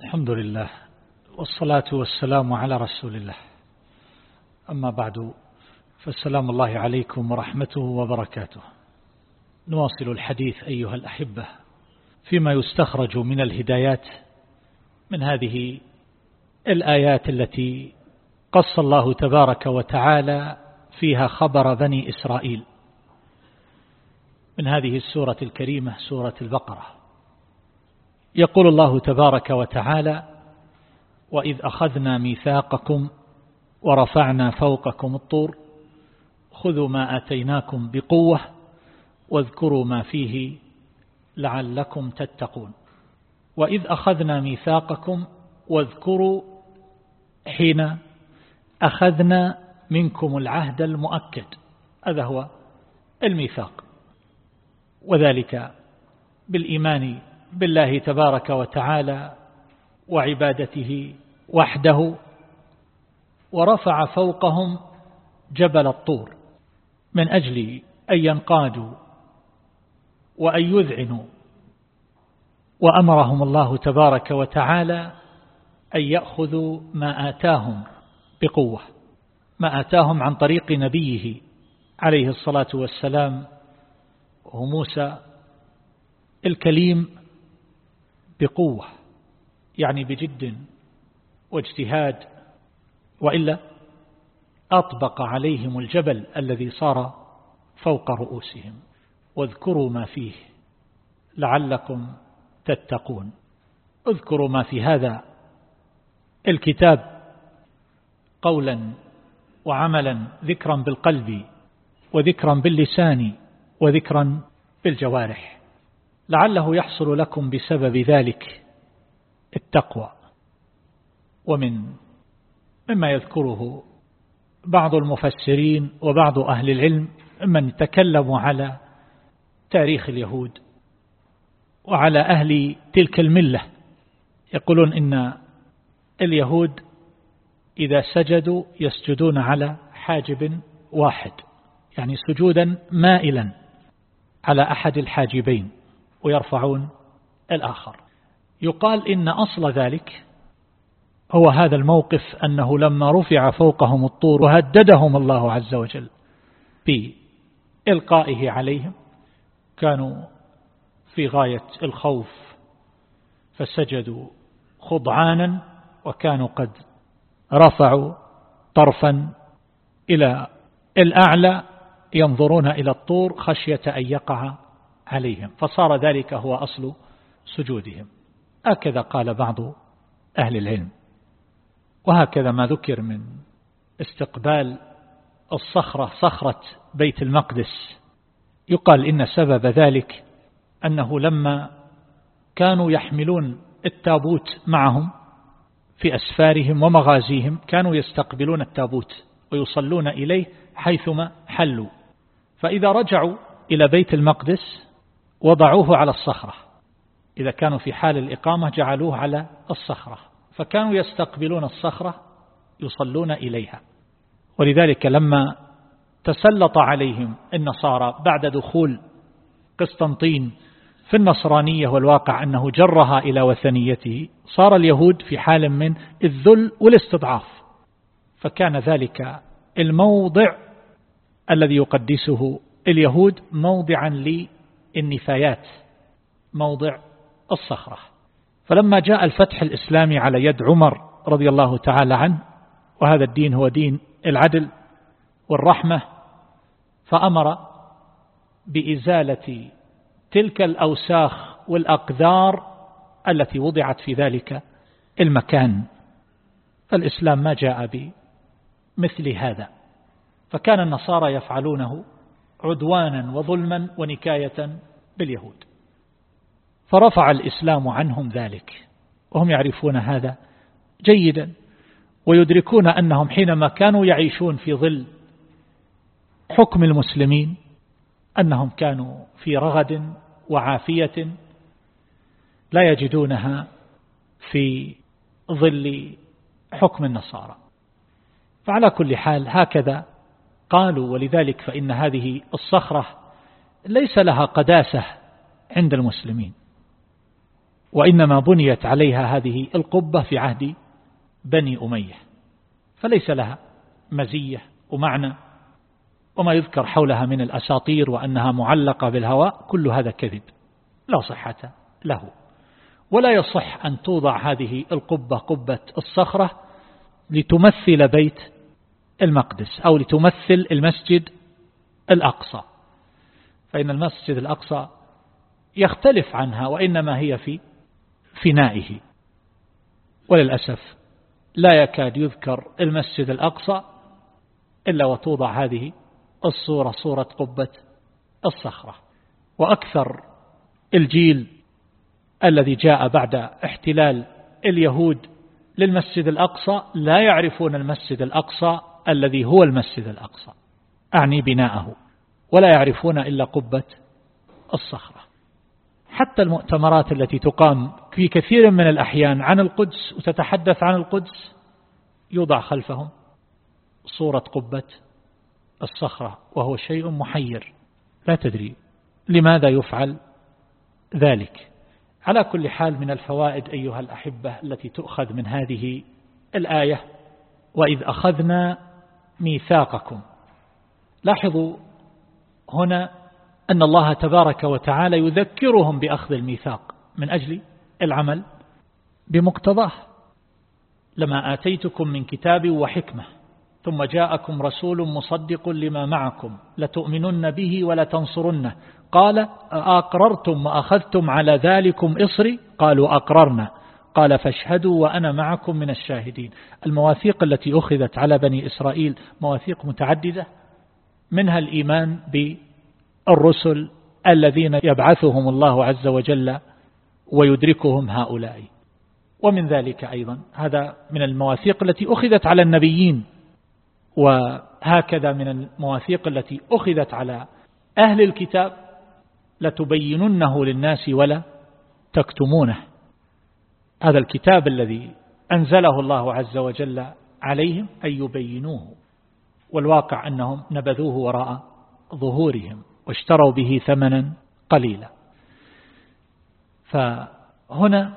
الحمد لله والصلاة والسلام على رسول الله. أما بعد فالسلام الله عليكم ورحمته وبركاته. نواصل الحديث أيها الأحبة فيما يستخرج من الهدايات من هذه الآيات التي قص الله تبارك وتعالى فيها خبر بني إسرائيل. من هذه السورة الكريمة سورة البقرة. يقول الله تبارك وتعالى وإذ أخذنا ميثاقكم ورفعنا فوقكم الطور خذوا ما آتيناكم بقوة واذكروا ما فيه لعلكم تتقون. وإذ أخذنا ميثاقكم واذكروا حين أخذنا منكم العهد المؤكد. هذا هو الميثاق. وذلك بالإيمان بالله تبارك وتعالى وعبادته وحده ورفع فوقهم جبل الطور من أجل أن ينقادوا وأن يذعنوا. وأمرهم الله تبارك وتعالى أن يأخذوا ما آتاهم بقوة ما آتاهم عن طريق نبيه عليه الصلاة والسلام وهو موسى الكليم بقوة يعني بجد واجتهاد وإلا أطبق عليهم الجبل الذي صار فوق رؤوسهم. واذكروا ما فيه لعلكم تتقون. اذكروا ما في هذا الكتاب قولا وعملا ذكرا بالقلب وذكرا باللسان وذكرا بالجوارح. لعله يحصل لكم بسبب ذلك التقوى. ومن مما يذكره بعض المفسرين وبعض أهل العلم من تكلموا على تاريخ اليهود وعلى أهل تلك الملة. يقولون إن اليهود إذا سجدوا يسجدون على حاجب واحد يعني سجودا مائلا على أحد الحاجبين. ويرفعون الآخر. يقال إن أصل ذلك هو هذا الموقف أنه لما رفع فوقهم الطور وهددهم الله عز وجل بإلقائه عليهم كانوا في غاية الخوف فسجدوا خضعانا وكانوا قد رفعوا طرفا إلى الأعلى ينظرون إلى الطور خشية أن يقع عليهم فصار ذلك هو أصل سجودهم. هكذا قال بعض أهل العلم. وهكذا ما ذكر من استقبال الصخرة صخرة بيت المقدس. يقال إن سبب ذلك أنه لما كانوا يحملون التابوت معهم في أسفارهم ومغازيهم كانوا يستقبلون التابوت ويصلون إليه حيثما حلوا. فإذا رجعوا إلى بيت المقدس وضعوه على الصخرة. إذا كانوا في حال الإقامة جعلوه على الصخرة. فكانوا يستقبلون الصخرة يصلون إليها. ولذلك لما تسلط عليهم النصارى بعد دخول قسطنطين في النصرانية والواقع أنه جرها إلى وثنيته صار اليهود في حال من الذل والاستضعاف. فكان ذلك الموضع الذي يقدسه اليهود موضعا للنفايات موضع الصخرة. فلما جاء الفتح الإسلامي على يد عمر رضي الله تعالى عنه وهذا الدين هو دين العدل والرحمة فأمر بإزالة تلك الأوساخ والأقذار التي وضعت في ذلك المكان. فالإسلام ما جاء بمثل هذا. فكان النصارى يفعلونه عدوانا وظلما ونكاية باليهود. فرفع الإسلام عنهم ذلك. وهم يعرفون هذا جيدا ويدركون أنهم حينما كانوا يعيشون في ظل حكم المسلمين أنهم كانوا في رغد وعافية لا يجدونها في ظل حكم النصارى. فعلى كل حال هكذا قالوا ولذلك فإن هذه الصخرة ليس لها قداسة عند المسلمين وإنما بنيت عليها هذه القبة في عهد بني أمية فليس لها مزية ومعنى وما يذكر حولها من الأساطير وأنها معلقة بالهواء كل هذا كذب لا صحة له. ولا يصح أن توضع هذه القبة قبة الصخرة لتمثل بيت المقدس أو لتمثل المسجد الأقصى. فإن المسجد الأقصى يختلف عنها وإنما هي في فنائه. وللأسف لا يكاد يذكر المسجد الأقصى إلا وتوضع هذه الصورة صورة قبة الصخرة. وأكثر الجيل الذي جاء بعد احتلال اليهود للمسجد الأقصى لا يعرفون المسجد الأقصى الذي هو المسجد الأقصى. أعني بناءه. ولا يعرفون إلا قبة الصخرة. حتى المؤتمرات التي تقام في كثير من الأحيان عن القدس وتتحدث عن القدس يوضع خلفهم صورة قبة الصخرة وهو شيء محير. لا تدري لماذا يفعل ذلك. على كل حال من الفوائد أيها الأحبة التي تؤخذ من هذه الآية. وإذ أخذنا ميثاقكم. لاحظوا هنا أن الله تبارك وتعالى يذكرهم بأخذ الميثاق. من أجل العمل بمقتضاه. لما آتيتكم من كتاب وحكمة ثم جاءكم رسول مصدق لما معكم لتؤمنن به ولا تنصرنه قال أقررتم وأخذتم على ذلكم إصري؟ قالوا أقررنا. قال فاشهدوا وأنا معكم من الشاهدين. المواثيق التي أخذت على بني إسرائيل مواثيق متعددة منها الإيمان بالرسل الذين يبعثهم الله عز وجل ويدركهم هؤلاء. ومن ذلك أيضا هذا من المواثيق التي أخذت على النبيين وهكذا من المواثيق التي أخذت على أهل الكتاب لتبيننه للناس ولا تكتمونه. هذا الكتاب الذي أنزله الله عز وجل عليهم أن يبينوه والواقع أنهم نبذوه وراء ظهورهم واشتروا به ثمنا قليلا. فهنا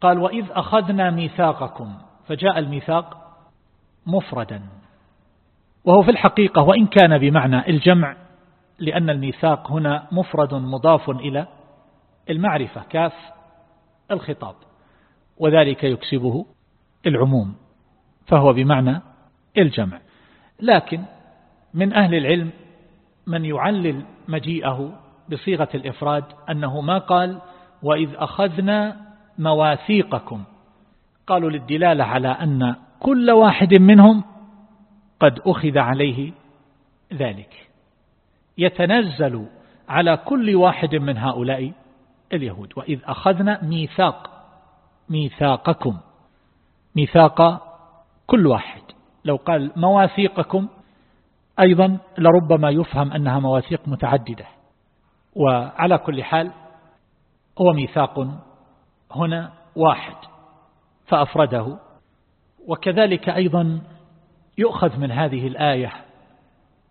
قال وإذ أخذنا ميثاقكم فجاء الميثاق مفردا. وهو في الحقيقة وإن كان بمعنى الجمع لأن الميثاق هنا مفرد مضاف إلى المعرفة كاف الخطاب. وذلك يكسبه العموم فهو بمعنى الجمع. لكن من أهل العلم من يعلل مجيئه بصيغة الإفراد أنه ما قال وإذ أخذنا مواثيقكم. قالوا للدلالة على أن كل واحد منهم قد أخذ عليه ذلك. يتنزل على كل واحد من هؤلاء اليهود. وإذ أخذنا ميثاق ميثاقكم. ميثاق كل واحد. لو قال مواثيقكم أيضا لربما يفهم أنها مواثيق متعددة. وعلى كل حال هو ميثاق هنا واحد فأفرده. وكذلك أيضا يؤخذ من هذه الآية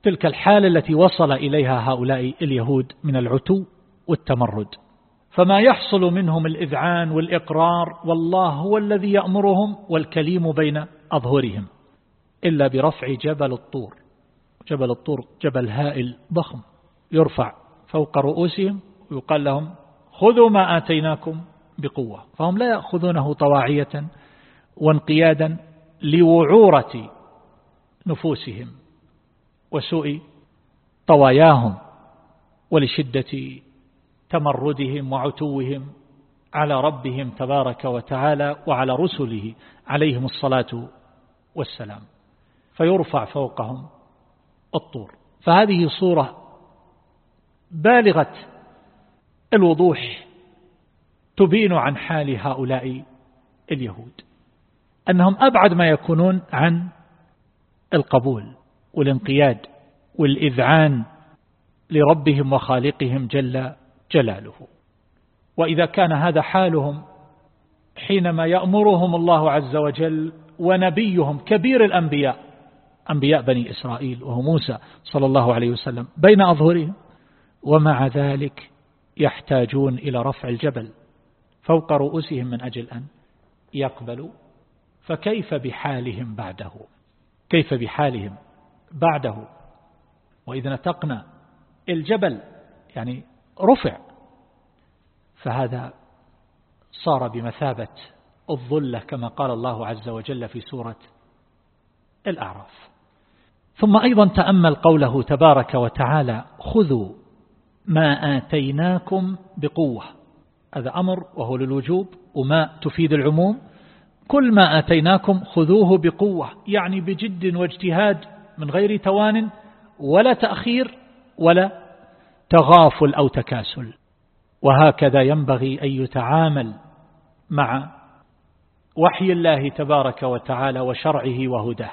تلك الحالة التي وصل إليها هؤلاء اليهود من العتو والتمرد. فما يحصل منهم الإذعان والإقرار والله هو الذي يأمرهم والكليم بين أظهرهم إلا برفع جبل الطور جبل الطور جبل هائل ضخم يرفع فوق رؤوسهم ويقال لهم خذوا ما آتيناكم بقوة فهم لا يأخذونه طواعية وانقيادا لوعورة نفوسهم وسوء طواياهم ولشدة تمردهم وعتوهم على ربهم تبارك وتعالى وعلى رسله عليهم الصلاة والسلام. فيرفع فوقهم الطور. فهذه صورة بالغة الوضوح تبين عن حال هؤلاء اليهود أنهم أبعد ما يكونون عن القبول والانقياد والإذعان لربهم وخالقهم جل جلاله. وإذا كان هذا حالهم حينما يأمرهم الله عز وجل ونبيهم كبير الأنبياء أنبياء بني إسرائيل وهو موسى صلى الله عليه وسلم بين أظهرهم ومع ذلك يحتاجون إلى رفع الجبل فوق رؤوسهم من أجل أن يقبلوا. فكيف بحالهم بعده؟ كيف بحالهم بعده؟ وإذا نتقنا الجبل يعني رفع. فهذا صار بمثابة الظلة كما قال الله عز وجل في سورة الأعراف. ثم أيضا تأمل قوله تبارك وتعالى خذوا ما آتيناكم بقوة هذا أمر وهو للوجوب وما تفيد العموم. كل ما آتيناكم خذوه بقوة يعني بجد واجتهاد من غير توان ولا تأخير ولا تغافل أو تكاسل. وهكذا ينبغي أن يتعامل مع وحي الله تبارك وتعالى وشرعه وهداه.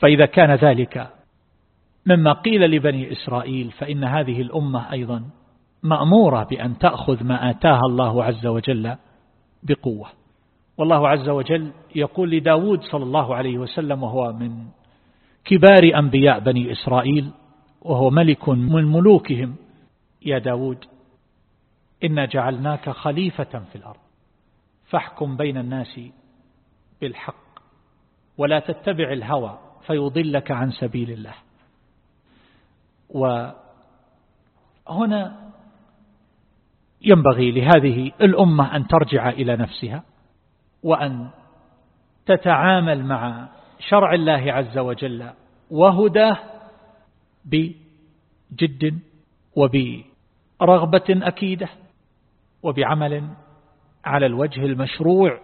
فإذا كان ذلك مما قيل لبني إسرائيل فإن هذه الأمة أيضا مأمورة بأن تأخذ ما آتاها الله عز وجل بقوة. والله عز وجل يقول لداود صلى الله عليه وسلم وهو من كبار أنبياء بني إسرائيل وهو ملك من ملوكهم. يا داود إنا جعلناك خليفة في الأرض فاحكم بين الناس بالحق ولا تتبع الهوى فيضلك عن سبيل الله. وهنا ينبغي لهذه الأمة أن ترجع إلى نفسها وأن تتعامل مع شرع الله عز وجل وهداه بجد وبرغبة أكيدة وبعمل على الوجه المشروع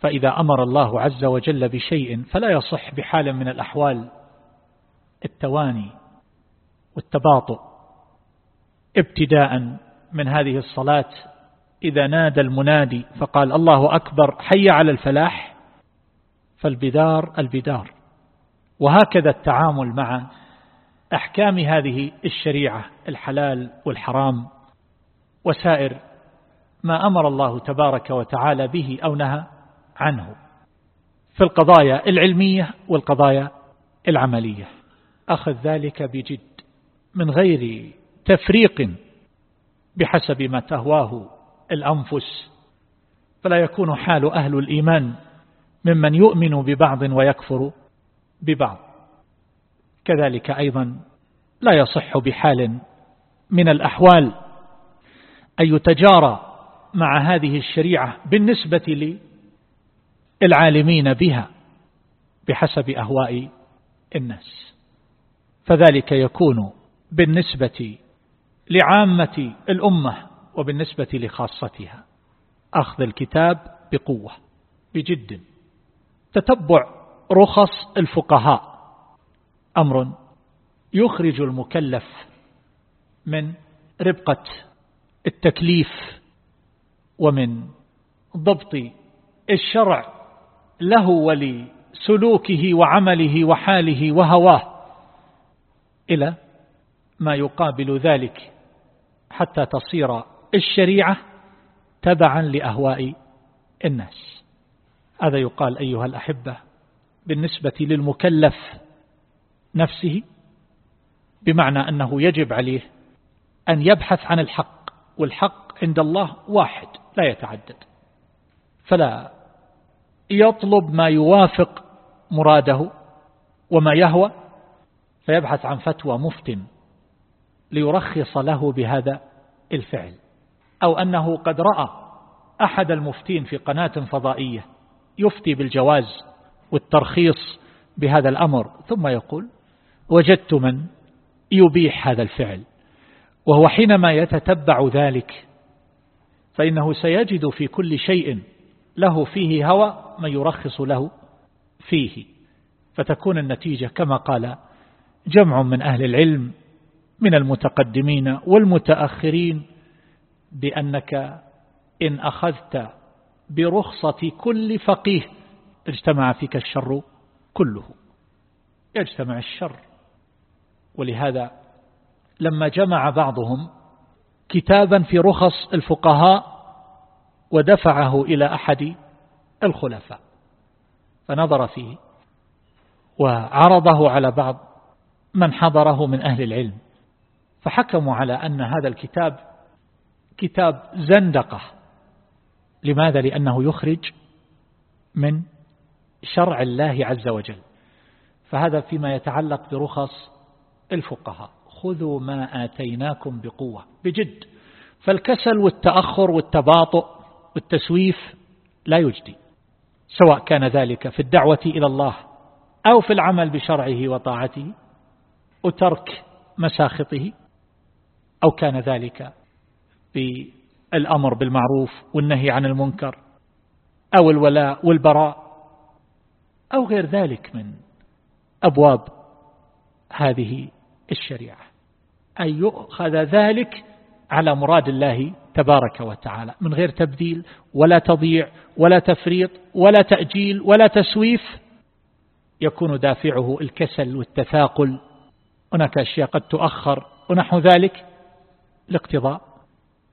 فإذا أمر الله عز وجل بشيء فلا يصح بحال من الأحوال التواني والتباطؤ. ابتداء من هذه الصلاة إذا نادى المنادي فقال الله أكبر حي على الفلاح فالبدار البدار. وهكذا التعامل مع أحكام هذه الشريعة الحلال والحرام وسائر ما أمر الله تبارك وتعالى به أو نهى عنه في القضايا العلمية والقضايا العملية. أخذ ذلك بجد من غير تفريق بحسب ما تهواه الأنفس. فلا يكون حال أهل الإيمان ممن يؤمن ببعض ويكفر ببعض. كذلك أيضا لا يصح بحال من الأحوال أن يتجارى مع هذه الشريعة بالنسبة للعالمين بها بحسب أهواء الناس. فذلك يكون بالنسبة لعامة الأمة وبالنسبة لخاصتها. أخذ الكتاب بقوة بجد. تتبع رخص الفقهاء. أمر يخرج المكلف من ربقة التكليف ومن ضبط الشرع له ولسلوكه وعمله وحاله وهواه إلى ما يقابل ذلك حتى تصير الشريعة تبعا لأهواء الناس. هذا يقال أيها الأحبة بالنسبة للمكلف نفسه بمعنى أنه يجب عليه أن يبحث عن الحق والحق عند الله واحد لا يتعدد. فلا يطلب ما يوافق مراده وما يهوى فيبحث عن فتوى مفتن ليرخص له بهذا الفعل. أو أنه قد رأى أحد المفتين في قناة فضائية يفتي بالجواز والترخيص بهذا الأمر ثم يقول وجدت من يبيح هذا الفعل وهو حينما يتتبع ذلك فإنه سيجد في كل شيء له فيه هوى من يرخص له فيه فتكون النتيجة كما قال جمع من أهل العلم من المتقدمين والمتأخرين بأنك إن أخذت برخصة كل فقيه اجتمع فيك الشر كله يجتمع الشر. ولهذا لما جمع بعضهم كتابا في رخص الفقهاء ودفعه إلى أحد الخلفاء فنظر فيه وعرضه على بعض من حضره من أهل العلم فحكموا على أن هذا الكتاب كتاب زندقة لماذا؟ لأنه يخرج من شرع الله عز وجل فهذا فيما يتعلق برخص الفقهاء خذوا ما آتيناكم بقوة بجد. فالكسل والتأخر والتباطؤ والتسويف لا يجدي سواء كان ذلك في الدعوة إلى الله أو في العمل بشرعه وطاعته وترك مساخطه أو كان ذلك بالأمر بالمعروف والنهي عن المنكر أو الولاء والبراء أو غير ذلك من أبواب هذه الشريعة أن يؤخذ ذلك على مراد الله تبارك وتعالى من غير تبديل ولا تضيع ولا تفريط ولا تأجيل ولا تسويف يكون دافعه الكسل والتثاقل. هناك أشياء قد تؤخر ونحو ذلك لاقتضاء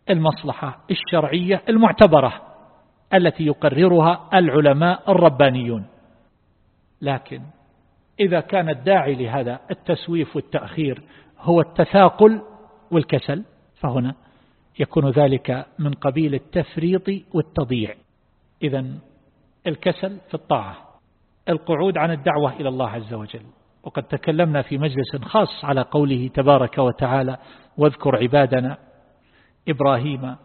المصلحة الشرعية المعتبرة التي يقررها العلماء الربانيون. لكن إذا كان الداعي لهذا التسويف والتأخير هو التثاقل والكسل فهنا يكون ذلك من قبيل التفريط والتضييع. إذا الكسل في الطاعة القعود عن الدعوة إلى الله عز وجل. وقد تكلمنا في مجلس خاص على قوله تبارك وتعالى واذكر عبادنا إبراهيم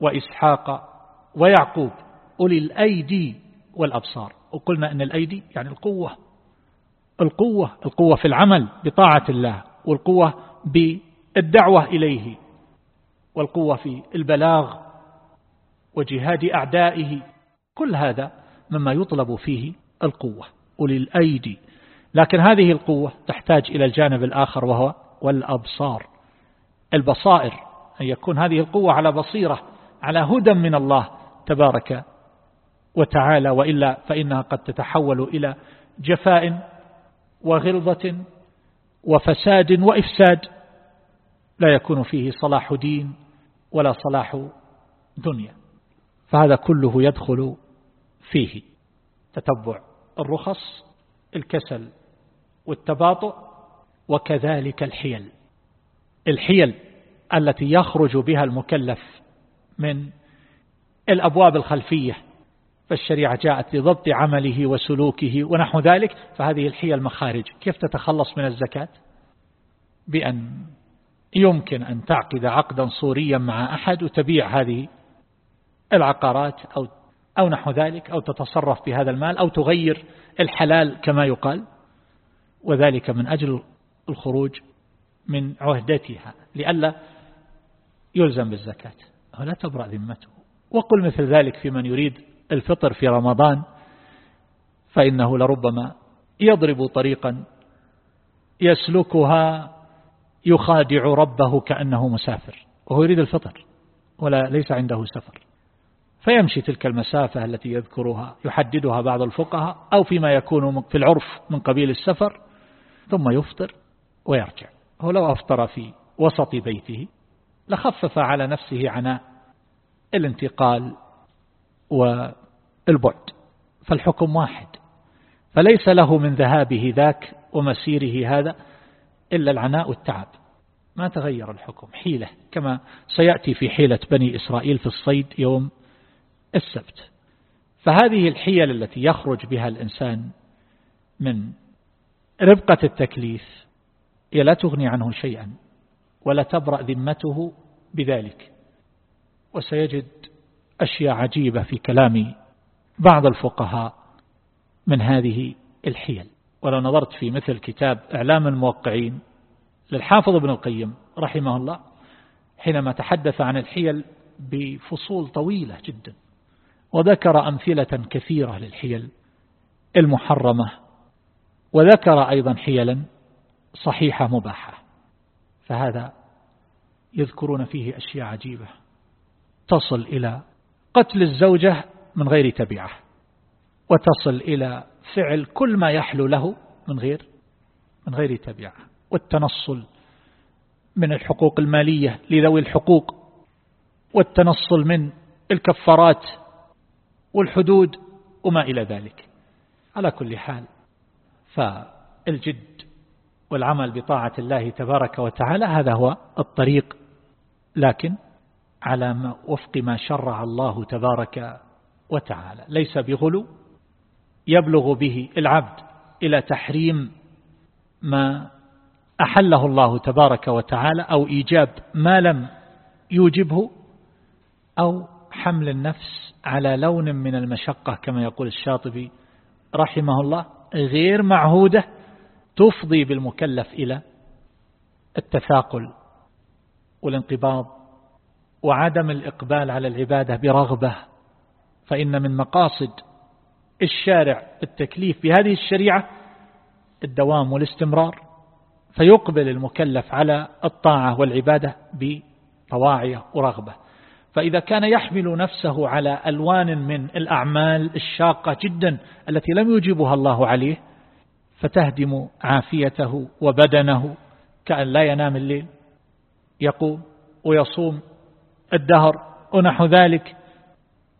وإسحاق ويعقوب أولي الأيدي والأبصار. وقلنا أن الأيدي يعني القوة. القوة القوة في العمل بطاعة الله والقوة بالدعوة إليه والقوة في البلاغ وجهاد أعدائه. كل هذا مما يطلب فيه القوة أولي الأيدي. لكن هذه القوة تحتاج إلى الجانب الآخر وهو والأبصار البصائر. أن يكون هذه القوة على بصيرة على هدى من الله تبارك وتعالى وإلا فإنها قد تتحول إلى جفاء وغلظة وفساد وإفساد لا يكون فيه صلاح دين ولا صلاح دنيا. فهذا كله يدخل فيه تتبع الرخص الكسل والتباطؤ وكذلك الحيل. الحيل التي يخرج بها المكلف من الأبواب الخلفية فالشريعة جاءت لضبط عمله وسلوكه ونحو ذلك فهذه الحيل المخارج كيف تتخلص من الزكاة؟ بأن يمكن أن تعقد عقدا صوريا مع أحد وتبيع هذه العقارات أو, أو نحو ذلك أو تتصرف بهذا المال أو تغير الحلال كما يقال. وذلك من أجل الخروج من عهدتها لئلا يلزم بالزكاة. ولا تبرأ ذمته. وقل مثل ذلك في من يريد الفطر في رمضان فإنه لربما يضرب طريقا يسلكها يخادع ربه كأنه مسافر وهو يريد الفطر ولا ليس عنده سفر. فيمشي تلك المسافة التي يذكرها يحددها بعض الفقهاء أو فيما يكون في العرف من قبيل السفر ثم يفطر ويرجع. هو لو أفطر في وسط بيته لخفف على نفسه عناء الانتقال والبعد فالحكم واحد. فليس له من ذهابه ذاك ومسيره هذا إلا العناء والتعب. ما تغير الحكم حيلة كما سيأتي في حيلة بني إسرائيل في الصيد يوم السبت. فهذه الحيل التي يخرج بها الإنسان من ربقة التكليف هي لا تغني عنه شيئا ولا تبرأ ذمته بذلك. وسيجد أشياء عجيبة في كلام بعض الفقهاء من هذه الحيل. ولو نظرت في مثل كتاب إعلام الموقعين للحافظ ابن القيم رحمه الله حينما تحدث عن الحيل بفصول طويلة جدا وذكر أمثلة كثيرة للحيل المحرمة وذكر أيضا حيلا صحيحة مباحة فهذا يذكرون فيه أشياء عجيبة. تصل إلى قتل الزوجة من غير تبعة وتصل إلى فعل كل ما يحلو له من غير من غير تبعة والتنصل من الحقوق المالية لذوي الحقوق والتنصل من الكفارات والحدود وما إلى ذلك. على كل حال فالجد والعمل بطاعة الله تبارك وتعالى هذا هو الطريق لكن على ما وفق ما شرع الله تبارك وتعالى. ليس بغلو يبلغ به العبد إلى تحريم ما أحله الله تبارك وتعالى أو إيجاب ما لم يوجبه أو حمل النفس على لون من المشقة كما يقول الشاطبي رحمه الله غير معهودة تفضي بالمكلف إلى التثاقل والانقباض وعدم الإقبال على العبادة برغبة. فإن من مقاصد الشارع التكليف بهذه الشريعة الدوام والاستمرار فيقبل المكلف على الطاعة والعبادة بطواعية ورغبة. فإذا كان يحمل نفسه على ألوان من الأعمال الشاقة جدا التي لم يجيبها الله عليه فتهدم عافيته وبدنه كأن لا ينام الليل يقوم ويصوم الدهر ونحو ذلك.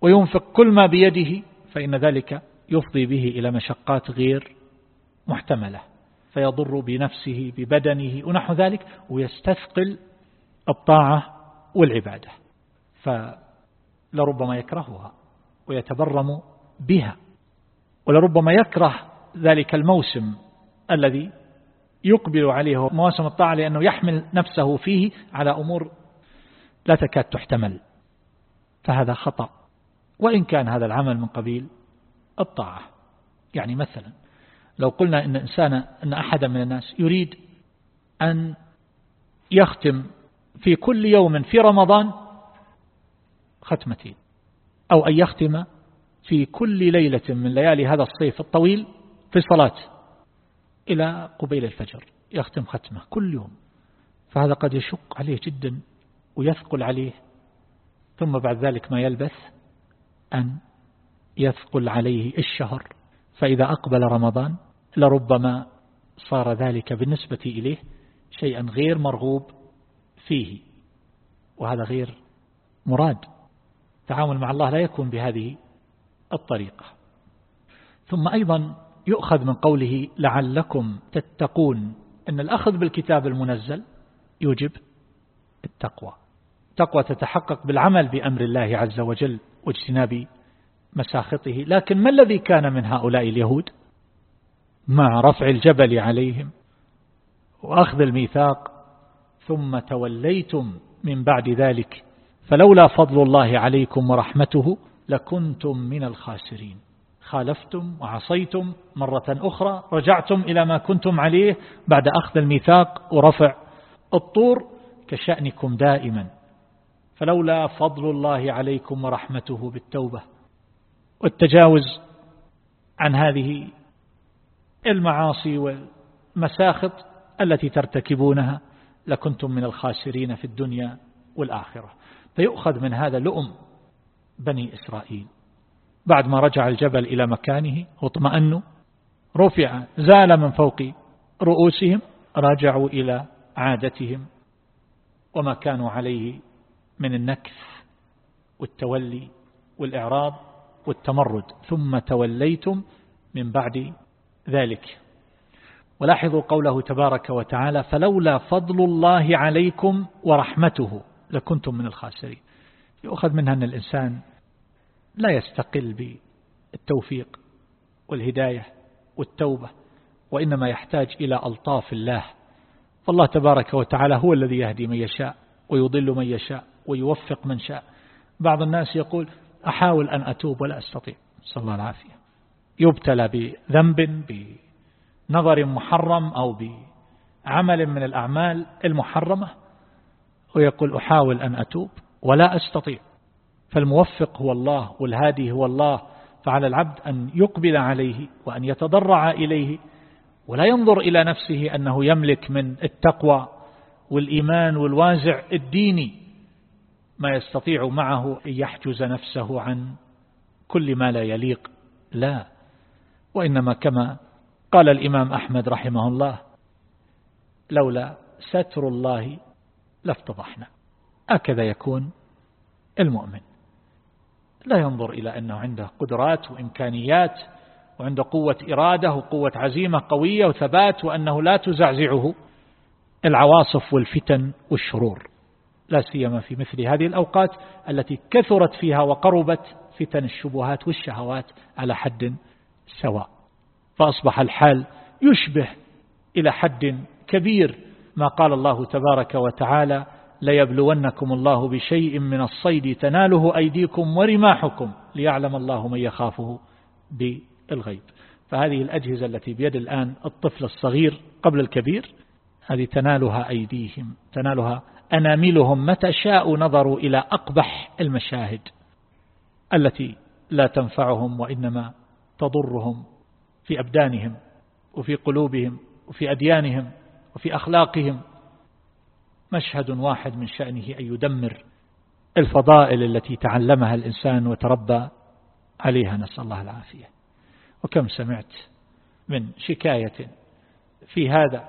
وينفق كل ما بيده فإن ذلك يفضي به إلى مشقات غير محتملة فيضر بنفسه ببدنه ونحو ذلك ويستثقل الطاعة والعبادة. فلربما يكرهها ويتبرم بها ولربما يكره ذلك الموسم الذي يقبل عليه مواسم الطاعة لأنه يحمل نفسه فيه على أمور لا تكاد تحتمل. فهذا خطأ. وإن كان هذا العمل من قبيل الطاعة. يعني مثلا لو قلنا إن إنسان أن أحدا من الناس يريد أن يختم في كل يوم في رمضان ختمتين أو أن يختم في كل ليلة من ليالي هذا الصيف الطويل في صلاة إلى قبيل الفجر يختم ختمة كل يوم. فهذا قد يشق عليه جدا ويثقل عليه ثم بعد ذلك ما يلبث أن يثقل عليه الشهر فإذا أقبل رمضان لربما صار ذلك بالنسبة إليه شيئا غير مرغوب فيه وهذا غير مراد. التعامل مع الله لا يكون بهذه الطريقة. ثم أيضا يؤخذ من قوله لعلكم تتقون أن الأخذ بالكتاب المنزل يوجب التقوى. التقوى تتحقق بالعمل بأمر الله عز وجل. واجتناب مساخطه. لكن ما الذي كان من هؤلاء اليهود؟ مع رفع الجبل عليهم وأخذ الميثاق. ثم توليتم من بعد ذلك فلولا فضل الله عليكم ورحمته لكنتم من الخاسرين. خالفتم وعصيتم مرة أخرى رجعتم إلى ما كنتم عليه بعد أخذ الميثاق ورفع الطور كشأنكم دائما. فلولا فضل الله عليكم ورحمته بالتوبة والتجاوز عن هذه المعاصي والمساخط التي ترتكبونها لكنتم من الخاسرين في الدنيا والآخرة. فيؤخذ من هذا لؤم بني إسرائيل. بعد ما رجع الجبل إلى مكانه واطمأنوا رفع زال من فوق رؤوسهم رجعوا إلى عادتهم وما كانوا عليه من النكث والتولي والإعراض والتمرد ثم توليتم من بعد ذلك. ولاحظوا قوله تبارك وتعالى فلولا فضل الله عليكم ورحمته لكنتم من الخاسرين. يؤخذ منها أن الإنسان لا يستقل بالتوفيق والهداية والتوبة وإنما يحتاج إلى ألطاف الله. فالله تبارك وتعالى هو الذي يهدي من يشاء ويضل من يشاء. ويوفق من شاء. بعض الناس يقول أحاول أن أتوب ولا أستطيع. صلى الله العافية. يبتلى بذنب بنظر محرم أو بعمل من الأعمال المحرمة ويقول أحاول أن أتوب ولا أستطيع. فالموفق هو الله والهادي هو الله فعلى العبد أن يقبل عليه وأن يتضرع إليه ولا ينظر إلى نفسه أنه يملك من التقوى والإيمان والوازع الديني. ما يستطيع معه أن يحجز نفسه عن كل ما لا يليق. لا وإنما كما قال الإمام أحمد رحمه الله لولا ستر الله لافتضحنا. هكذا يكون المؤمن. لا ينظر إلى أنه عنده قدرات وإمكانيات وعنده قوة إرادة وقوة عزيمة قوية وثبات وأنه لا تزعزعه العواصف والفتن والشرور. لا سيما في مثل هذه الأوقات التي كثرت فيها وقربت فتن الشبهات والشهوات على حد سواء. فأصبح الحال يشبه إلى حد كبير ما قال الله تبارك وتعالى ليبلونكم الله بشيء من الصيد تناله أيديكم ورماحكم ليعلم الله من يخافه بالغيب. فهذه الأجهزة التي بيد الآن الطفل الصغير قبل الكبير هذه تنالها أيديهم تنالها أناملهم متى شاءوا نظروا إلى أقبح المشاهد التي لا تنفعهم وإنما تضرهم في أبدانهم وفي قلوبهم وفي أديانهم وفي أخلاقهم. مشهد واحد من شأنه أن يدمر الفضائل التي تعلمها الإنسان وتربى عليها. نسأل الله العافية. وكم سمعت من شكاية في هذا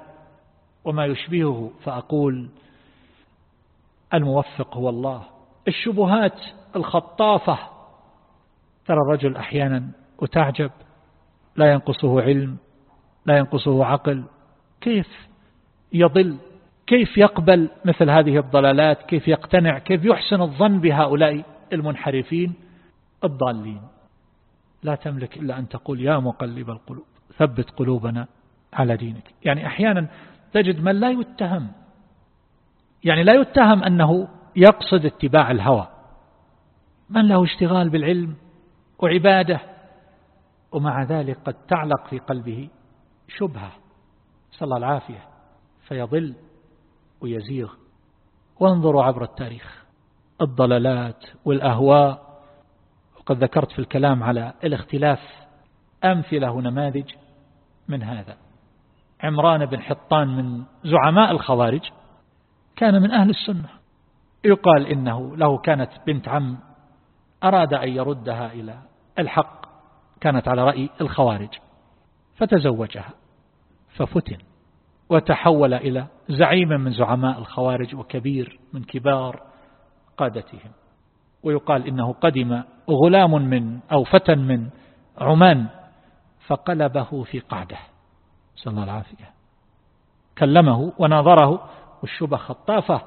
وما يشبهه فأقول الموفق هو الله. الشبهات الخطافة. ترى الرجل أحيانا وتعجب لا ينقصه علم لا ينقصه عقل. كيف يضل؟ كيف يقبل مثل هذه الضلالات؟ كيف يقتنع؟ كيف يحسن الظن بهؤلاء المنحرفين؟ الضالين. لا تملك إلا أن تقول يا مقلب القلوب ثبت قلوبنا على دينك. يعني أحيانا تجد من لا يتهم. يعني لا يتهم أنه يقصد اتباع الهوى. من له اشتغال بالعلم وعبادة؟ ومع ذلك قد تعلق في قلبه شبهة. صلى الله العافية. فيضل ويزيغ. وانظروا عبر التاريخ. الضلالات والأهواء. وقد ذكرت في الكلام على الاختلاف أمثلة ونماذج من هذا. عمران بن حطان من زعماء الخوارج كان من أهل السنة. يقال إنه له كانت بنت عم أراد أن يردها إلى الحق كانت على رأي الخوارج فتزوجها ففتن وتحول إلى زعيم من زعماء الخوارج وكبير من كبار قادتهم. ويقال إنه قدم غلام من أو فتى من عمان فقلبه في قعده. صلى الله العافية كلمه وناظره والشبه خطافة.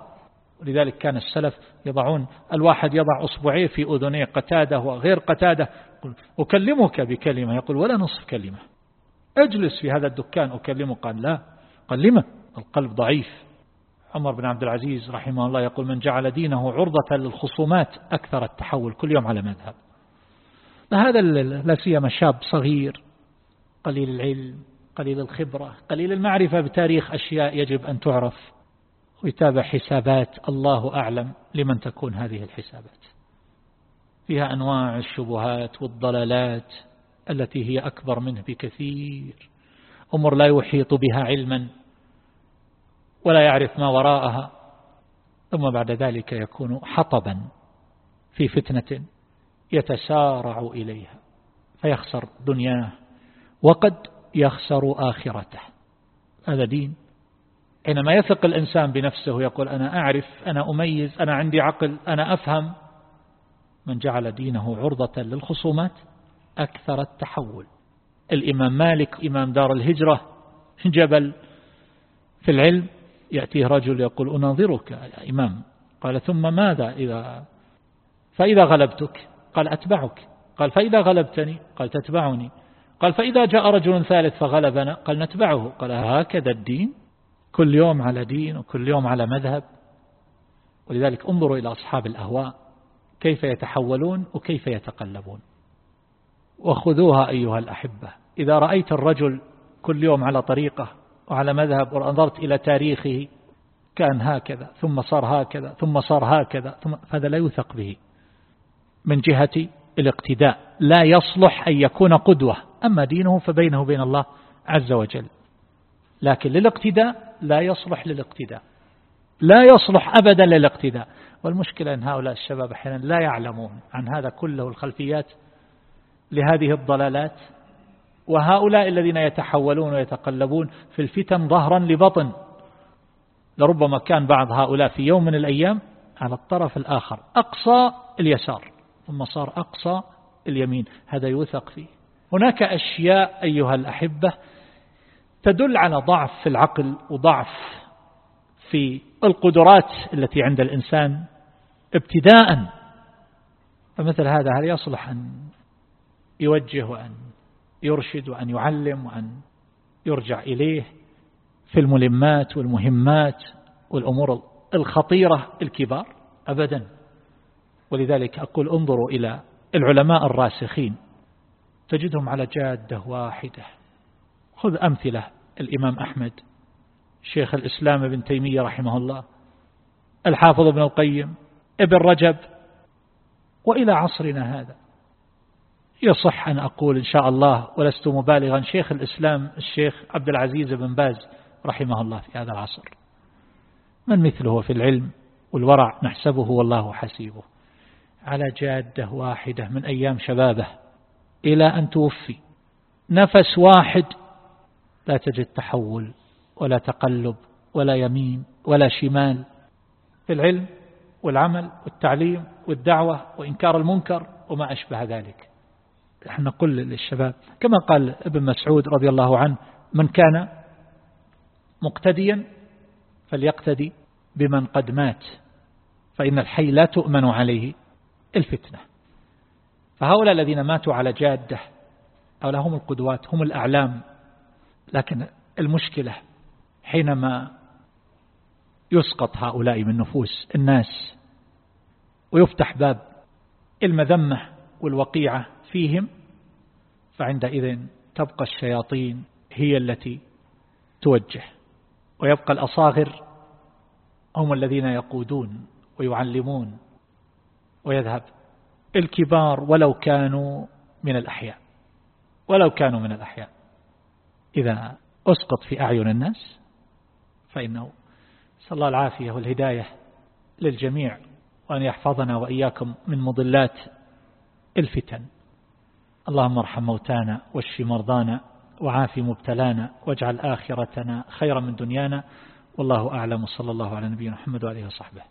ولذلك كان السلف يضعون الواحد يضع أصبعيه في أذنيه قتادة وغير قتادة. أكلمك بكلمة. يقول ولا نصف كلمة. أجلس في هذا الدكان أكلمه. قال لا. قال لما القلب ضعيف. عمر بن عبد العزيز رحمه الله يقول من جعل دينه عرضة للخصومات أكثر التحول. كل يوم على مذهب. هذا لا سيما شاب صغير قليل العلم قليل الخبرة قليل المعرفة بتاريخ أشياء يجب أن تعرف. ويتابع حسابات الله أعلم لمن تكون هذه الحسابات. فيها أنواع الشبهات والضلالات التي هي أكبر منه بكثير. أمر لا يحيط بها علما ولا يعرف ما وراءها. ثم بعد ذلك يكون حطبا في فتنة يتسارع إليها فيخسر دنياه وقد يخسر آخرته. هذا دين. حينما يثق الإنسان بنفسه ويقول أنا أعرف أنا أميز أنا عندي عقل أنا أفهم من جعل دينه عرضة للخصومات أكثر التحول. الإمام مالك إمام دار الهجرة جبل في العلم يأتيه رجل يقول أناظرك يا إمام. قال ثم ماذا إذا فإذا غلبتك؟ قال أتبعك. قال فإذا غلبتني؟ قال تتبعني. قال فإذا جاء رجل ثالث فغلبنا؟ قال نتبعه. قال هكذا الدين. كل يوم على دين وكل يوم على مذهب. ولذلك انظروا إلى أصحاب الأهواء كيف يتحولون وكيف يتقلبون. وخذوها أيها الأحبة. إذا رأيت الرجل كل يوم على طريقة وعلى مذهب ونظرت إلى تاريخه كان هكذا ثم صار هكذا ثم صار هكذا ثم هذا لا يوثق به. من جهة الاقتداء لا يصلح أن يكون قدوة أما دينه فبينه وبين الله عز وجل. لكن للاقتداء لا يصلح للاقتداء. لا يصلح أبدا للاقتداء. والمشكلة أن هؤلاء الشباب أحيانا لا يعلمون عن هذا كله الخلفيات لهذه الضلالات. وهؤلاء الذين يتحولون ويتقلبون في الفتن ظهرا لبطن. لربما كان بعض هؤلاء في يوم من الأيام على الطرف الآخر أقصى اليسار ثم صار أقصى اليمين. هذا يوثق فيه. هناك أشياء أيها الأحبة تدل على ضعف في العقل وضعف في القدرات التي عند الإنسان ابتداء. فمثل هذا هل يصلح أن يوجه وأن يرشد وأن يعلم وأن يرجع إليه في الملمات والمهمات والأمور الخطيرة الكبار؟ أبدا. ولذلك أقول انظروا إلى العلماء الراسخين. تجدهم على جادة واحدة. خذ أمثلة. الإمام أحمد شيخ الإسلام ابن تيمية رحمه الله الحافظ ابن القيم ابن رجب وإلى عصرنا هذا. يصح أن أقول إن شاء الله ولست مبالغا شيخ الإسلام الشيخ عبد العزيز بن باز رحمه الله في هذا العصر. من مثله في العلم والورع نحسبه والله حسيبه. على جادة واحدة من أيام شبابه إلى أن توفي. نفس واحد لا تجد تحول ولا تقلب ولا يمين ولا شمال في العلم والعمل والتعليم والدعوة وإنكار المنكر وما أشبه ذلك. نحن نقول للشباب كما قال ابن مسعود رضي الله عنه من كان مقتديا فليقتدي بمن قد مات فإن الحي لا تؤمن عليه الفتنة. فهؤلاء الذين ماتوا على جادة هؤلاء هم القدوات هم الأعلام. لكن المشكلة حينما يسقط هؤلاء من نفوس الناس ويفتح باب المذمة والوقيعة فيهم فعندئذ تبقى الشياطين هي التي توجه ويبقى الأصاغر هم الذين يقودون ويعلمون ويذهب الكبار ولو كانوا من الأحياء ولو كانوا من الأحياء. إذا أسقط في أعين الناس فإنه صلى الله العافية والهداية للجميع وأن يحفظنا وإياكم من مضلات الفتن. اللهم ارحم موتانا واشف مرضانا وعاف مبتلانا واجعل آخرتنا خيرا من دنيانا والله أعلم صلى الله على نبينا محمد وعليه وصحبه.